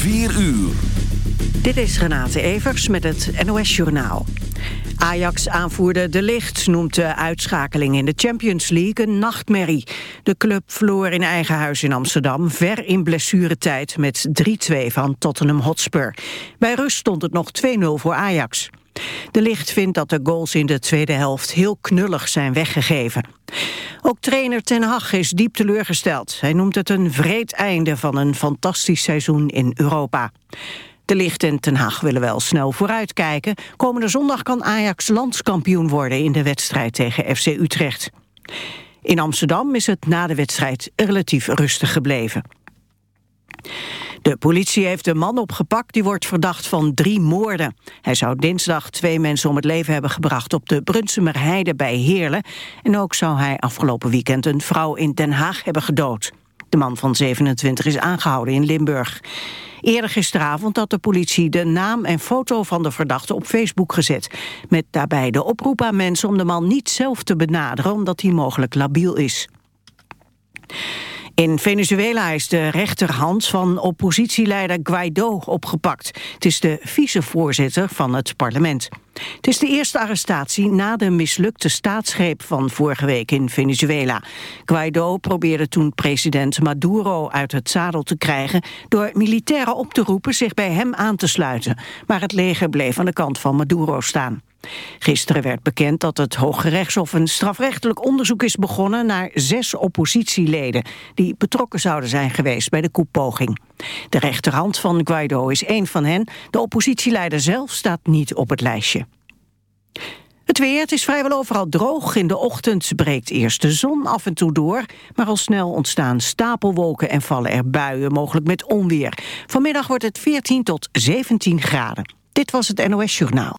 4 uur. Dit is Renate Evers met het NOS Journaal. Ajax-aanvoerder De Ligt noemt de uitschakeling in de Champions League een nachtmerrie. De club verloor in eigen huis in Amsterdam ver in blessuretijd met 3-2 van Tottenham Hotspur. Bij rust stond het nog 2-0 voor Ajax. De Licht vindt dat de goals in de tweede helft heel knullig zijn weggegeven. Ook trainer Ten Hag is diep teleurgesteld. Hij noemt het een vreed einde van een fantastisch seizoen in Europa. De Licht en Ten Hag willen wel snel vooruitkijken. Komende zondag kan Ajax landskampioen worden in de wedstrijd tegen FC Utrecht. In Amsterdam is het na de wedstrijd relatief rustig gebleven. De politie heeft een man opgepakt die wordt verdacht van drie moorden. Hij zou dinsdag twee mensen om het leven hebben gebracht op de Brunsumerheide bij Heerlen. En ook zou hij afgelopen weekend een vrouw in Den Haag hebben gedood. De man van 27 is aangehouden in Limburg. Eerder gisteravond had de politie de naam en foto van de verdachte op Facebook gezet. Met daarbij de oproep aan mensen om de man niet zelf te benaderen omdat hij mogelijk labiel is. In Venezuela is de rechterhand van oppositieleider Guaido opgepakt. Het is de vicevoorzitter van het parlement. Het is de eerste arrestatie na de mislukte staatsgreep van vorige week in Venezuela. Guaido probeerde toen president Maduro uit het zadel te krijgen... door militairen op te roepen zich bij hem aan te sluiten. Maar het leger bleef aan de kant van Maduro staan. Gisteren werd bekend dat het Hoge Rechtshof een strafrechtelijk onderzoek is begonnen naar zes oppositieleden die betrokken zouden zijn geweest bij de koepoging. De rechterhand van Guaido is één van hen. De oppositieleider zelf staat niet op het lijstje. Het weer, is vrijwel overal droog. In de ochtend breekt eerst de zon af en toe door. Maar al snel ontstaan stapelwolken en vallen er buien, mogelijk met onweer. Vanmiddag wordt het 14 tot 17 graden. Dit was het NOS Journaal.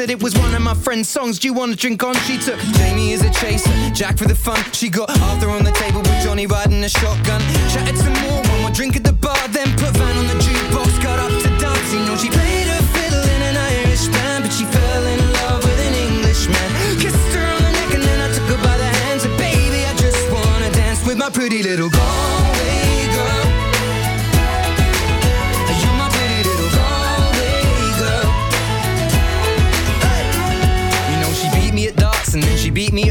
Said it was one of my friend's songs. Do you wanna drink on? She took Jamie as a chaser, Jack for the fun. She got Arthur on the table with Johnny riding a shotgun. Chatted some more, one more drink at the bar, then put Van on the jukebox. Got up to dance, you know she played her fiddle in an Irish band, but she fell in love with an Englishman. Kissed her on the neck and then I took her by the hands. And baby, I just wanna dance with my pretty little Galway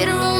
funeral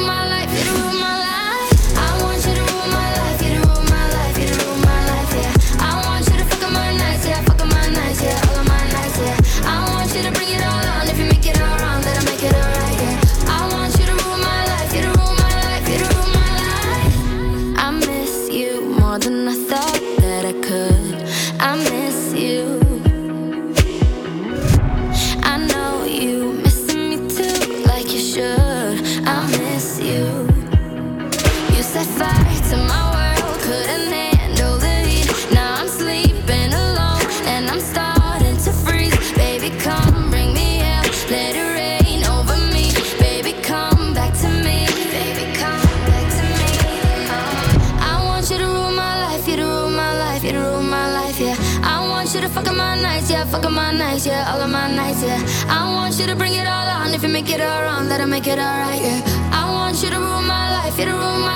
yeah. I want you to bring it all on. If you make it all wrong, let it make it all right, yeah. I want you to rule my life, you to rule my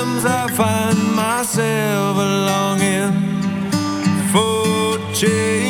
Sometimes I find myself longing for change.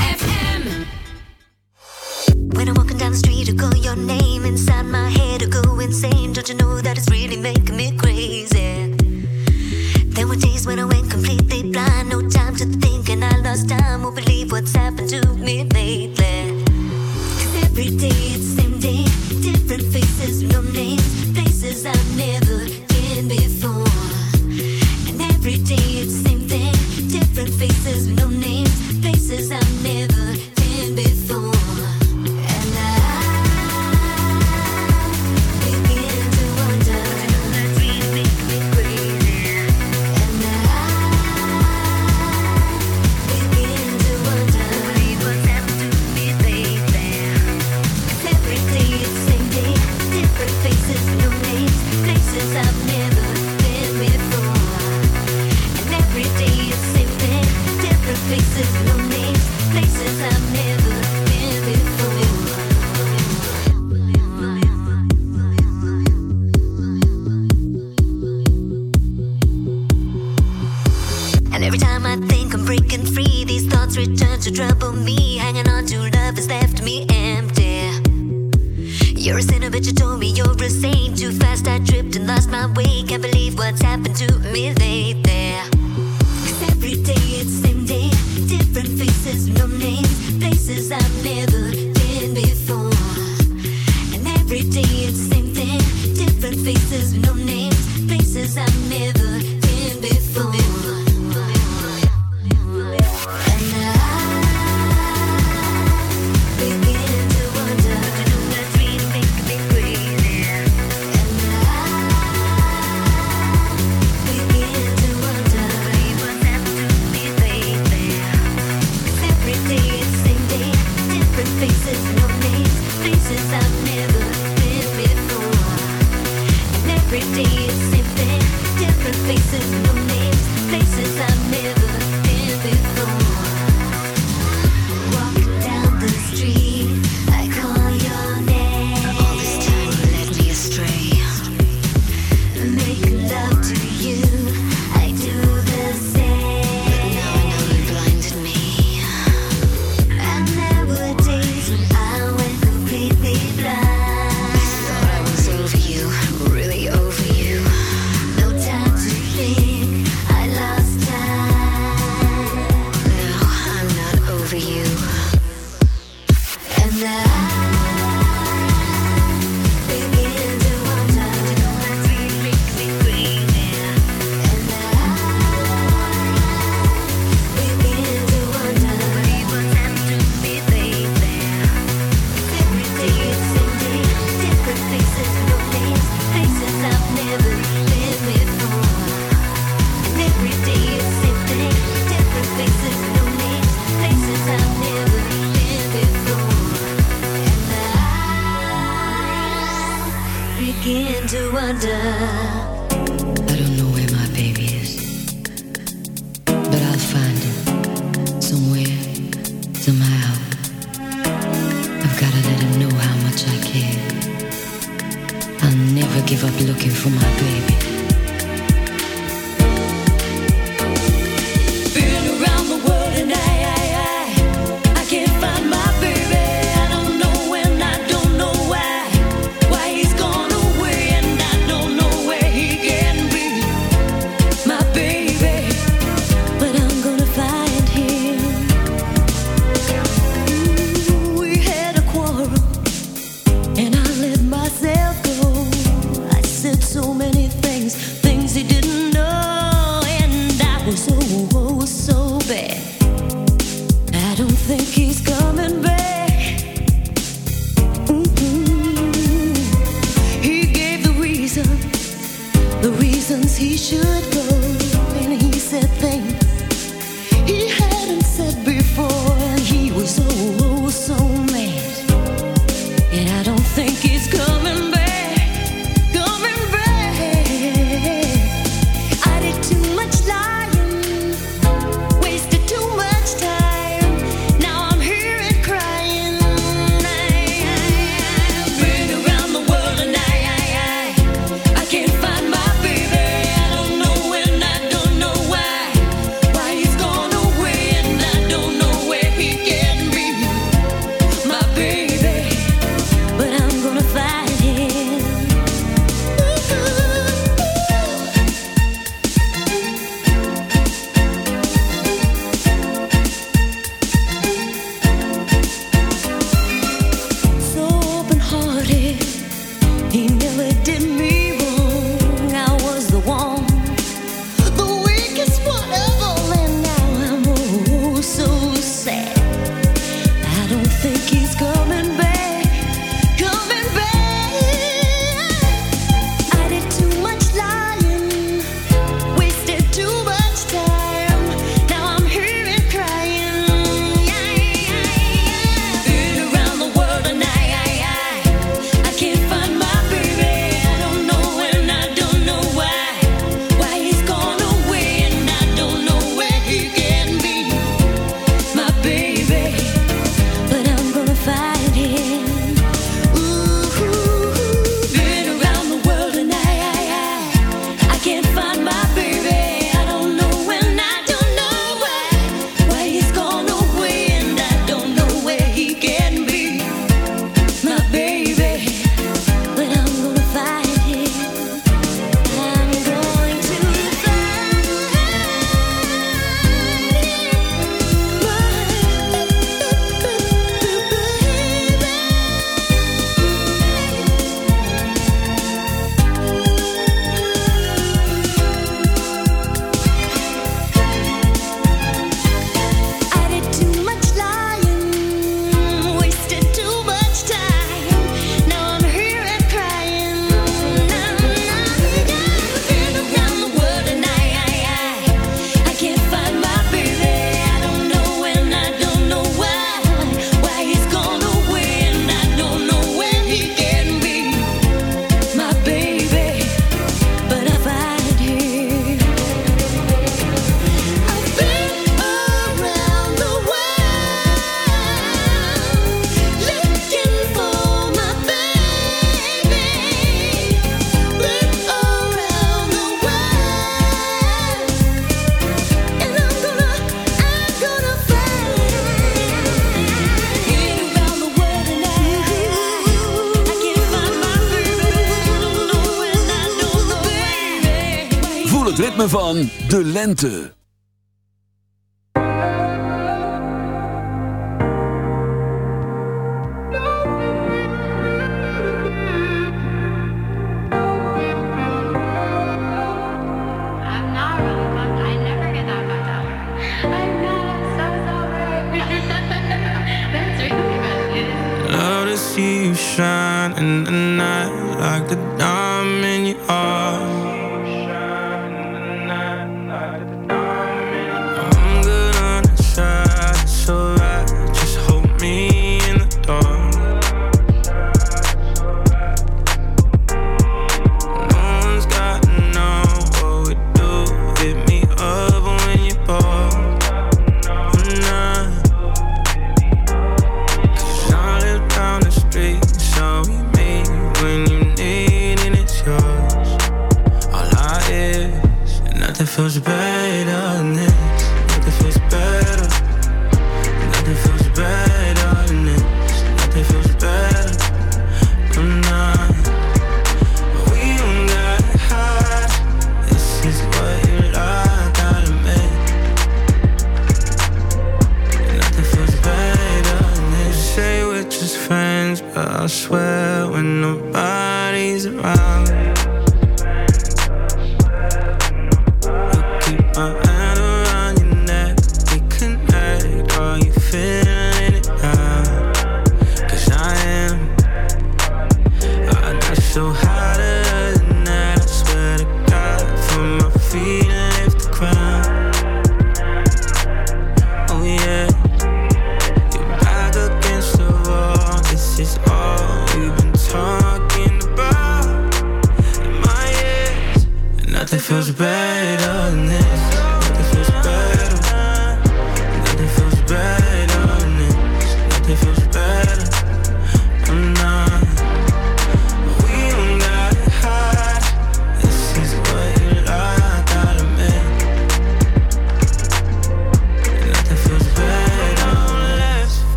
de lente.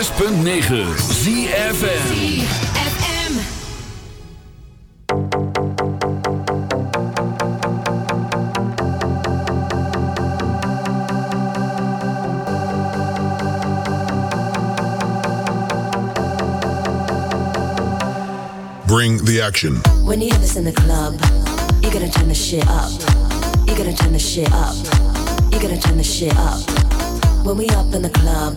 106.9 ZFM. Bring the action. When you have this in the club, you gotta turn the shit up. You gotta turn the shit up. You gotta turn the shit up. When we up in the club,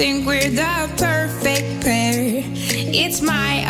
think we're the perfect pair. It's my